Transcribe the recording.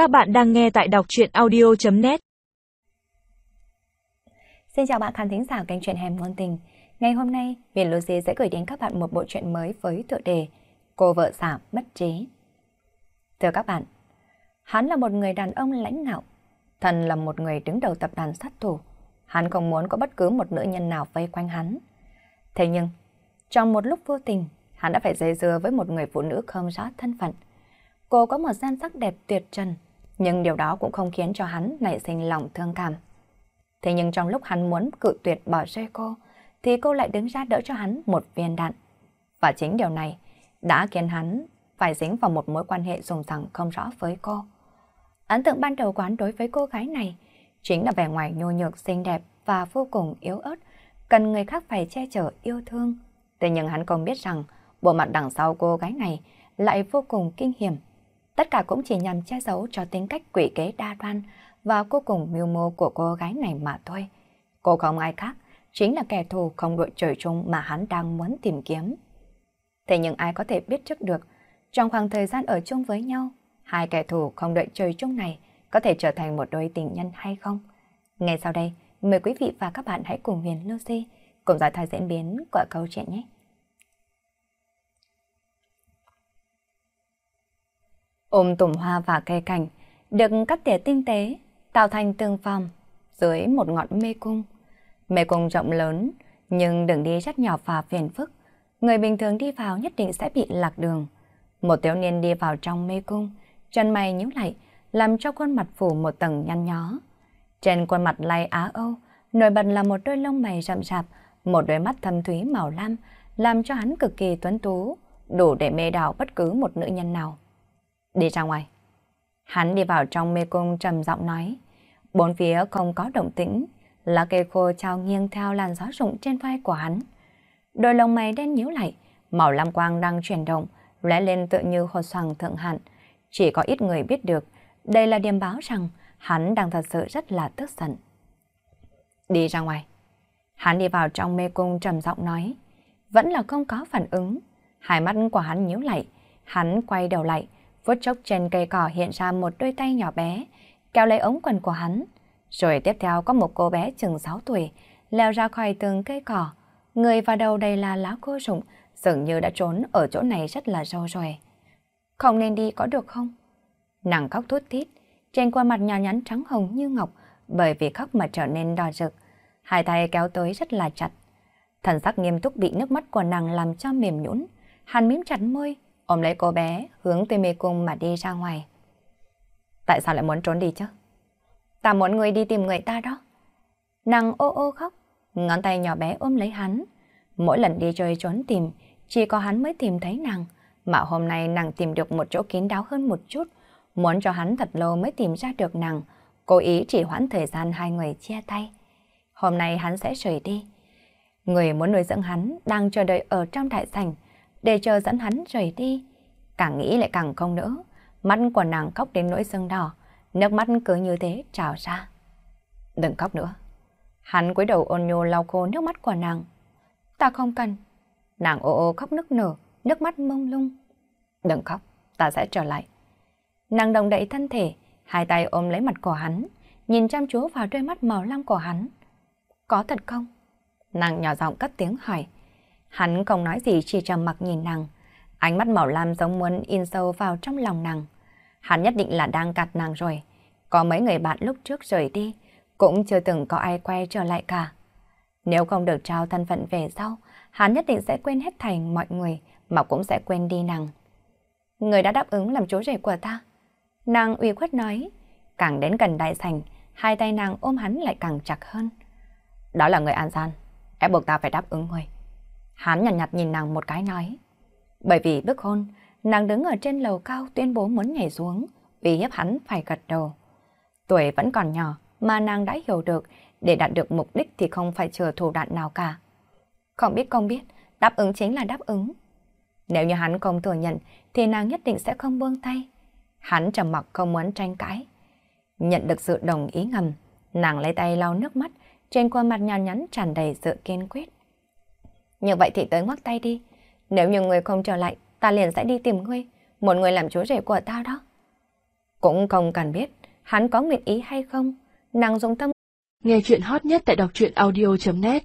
Các bạn đang nghe tại đọc truyện audio.net Xin chào bạn khán thính giả kênh truyện Hẻm Ngôn Tình. Ngày hôm nay, Viện Lucy sẽ gửi đến các bạn một bộ truyện mới với tựa đề Cô vợ giả mất trí. Thưa các bạn, hắn là một người đàn ông lãnh ngạo, thần là một người đứng đầu tập đoàn sát thủ. Hắn không muốn có bất cứ một nữ nhân nào vây quanh hắn. Thế nhưng, trong một lúc vô tình, hắn đã phải dây dưa với một người phụ nữ không rõ thân phận. Cô có một gian sắc đẹp tuyệt trần, nhưng điều đó cũng không khiến cho hắn nảy sinh lòng thương cảm. Thế nhưng trong lúc hắn muốn cự tuyệt bỏ rơi cô, thì cô lại đứng ra đỡ cho hắn một viên đạn. Và chính điều này đã khiến hắn phải dính vào một mối quan hệ dùng thẳng không rõ với cô. Ấn tượng ban đầu quán đối với cô gái này chính là vẻ ngoài nhô nhược xinh đẹp và vô cùng yếu ớt, cần người khác phải che chở yêu thương. Thế nhưng hắn không biết rằng bộ mặt đằng sau cô gái này lại vô cùng kinh hiểm. Tất cả cũng chỉ nhằm che giấu cho tính cách quỷ kế đa đoan và cuối cùng mưu mô của cô gái này mà thôi. Cô không ai khác, chính là kẻ thù không đội trời chung mà hắn đang muốn tìm kiếm. Thế nhưng ai có thể biết trước được, trong khoảng thời gian ở chung với nhau, hai kẻ thù không đợi trời chung này có thể trở thành một đôi tình nhân hay không? Ngay sau đây, mời quý vị và các bạn hãy cùng Huyền Lucy cùng dõi theo diễn biến của câu chuyện nhé. Ôm tùng hoa và cây cảnh được cắt tỉa tinh tế, tạo thành tương phòng dưới một ngọn mê cung. Mê cung rộng lớn, nhưng đường đi rất nhỏ và phiền phức. Người bình thường đi vào nhất định sẽ bị lạc đường. Một thiếu niên đi vào trong mê cung, chân mày nhíu lại, làm cho khuôn mặt phủ một tầng nhăn nhó. Trên khuôn mặt lay Á Âu, nổi bật là một đôi lông mày rậm rạp, một đôi mắt thâm thúy màu lam, làm cho hắn cực kỳ tuấn tú, đủ để mê đảo bất cứ một nữ nhân nào. Đi ra ngoài. Hắn đi vào trong mê cung trầm giọng nói. Bốn phía không có động tĩnh, lá cây khô trao nghiêng theo làn gió rụng trên vai của hắn. Đôi lông mày đen nhíu lại, màu lam quang đang chuyển động, lóe lên tựa như hột xoàng thượng hạn. Chỉ có ít người biết được, đây là điểm báo rằng hắn đang thật sự rất là tức giận. Đi ra ngoài. Hắn đi vào trong mê cung trầm giọng nói. Vẫn là không có phản ứng. Hai mắt của hắn nhíu lại. Hắn quay đầu lại. Phút chốc trên cây cỏ hiện ra một đôi tay nhỏ bé, kéo lấy ống quần của hắn. Rồi tiếp theo có một cô bé chừng 6 tuổi, leo ra khỏi từng cây cỏ. Người và đầu đây là lá khô rụng, dường như đã trốn ở chỗ này rất là sâu rồi. Không nên đi có được không? Nàng khóc thút thít, trên khuôn mặt nhỏ nhắn trắng hồng như ngọc, bởi vì khóc mà trở nên đỏ rực. Hai tay kéo tới rất là chặt. Thần sắc nghiêm túc bị nước mắt của nàng làm cho mềm nhũn, hắn mím chặt môi, ôm lấy cô bé, hướng tới mê cung mà đi ra ngoài. Tại sao lại muốn trốn đi chứ? Ta muốn người đi tìm người ta đó. Nàng ô ô khóc, ngón tay nhỏ bé ôm lấy hắn. Mỗi lần đi chơi trốn tìm, chỉ có hắn mới tìm thấy nàng. Mà hôm nay nàng tìm được một chỗ kín đáo hơn một chút, muốn cho hắn thật lâu mới tìm ra được nàng, cố ý chỉ hoãn thời gian hai người chia tay. Hôm nay hắn sẽ rời đi. Người muốn nuôi dưỡng hắn đang chờ đợi ở trong đại sảnh, để chờ dẫn hắn rời đi. Càng nghĩ lại càng không nữa, mắt của nàng khóc đến nỗi sưng đỏ, nước mắt cứ như thế trào ra. Đừng khóc nữa. Hắn cúi đầu ôn nhô lau khô nước mắt của nàng. Ta không cần. Nàng ô ô khóc nức nở, nước mắt mông lung. Đừng khóc, ta sẽ trở lại. Nàng đồng đậy thân thể, hai tay ôm lấy mặt của hắn, nhìn chăm chú vào đôi mắt màu lam của hắn. Có thật không? Nàng nhỏ giọng cất tiếng hỏi. Hắn không nói gì chỉ trầm mặc nhìn nàng. Ánh mắt màu lam giống muốn in sâu vào trong lòng nàng. Hắn nhất định là đang gạt nàng rồi. Có mấy người bạn lúc trước rời đi, cũng chưa từng có ai quay trở lại cả. Nếu không được trao thân phận về sau, hắn nhất định sẽ quên hết thành mọi người, mà cũng sẽ quên đi nàng. Người đã đáp ứng làm chú rể của ta. Nàng uy khuất nói, càng đến gần đại sảnh, hai tay nàng ôm hắn lại càng chặt hơn. Đó là người an gian, ép buộc ta phải đáp ứng người. Hắn nhàn nhạt, nhạt nhìn nàng một cái nói. Bởi vì bức hôn, nàng đứng ở trên lầu cao tuyên bố muốn nhảy xuống, vì hiếp hắn phải gật đầu. Tuổi vẫn còn nhỏ mà nàng đã hiểu được để đạt được mục đích thì không phải chờ thủ đoạn nào cả. Không biết không biết, đáp ứng chính là đáp ứng. Nếu như hắn không thừa nhận thì nàng nhất định sẽ không buông tay. Hắn trầm mặc không muốn tranh cãi. Nhận được sự đồng ý ngầm, nàng lấy tay lau nước mắt, trên khuôn mặt nhàn nhắn tràn đầy sự kiên quyết. Như vậy thì tới ngoắc tay đi. Nếu như người không trở lại, ta liền sẽ đi tìm ngươi. Một người làm chú rể của ta đó. Cũng không cần biết hắn có nguyện ý hay không, nàng dùng tâm. Nghe chuyện hot nhất tại đọc truyện audio.net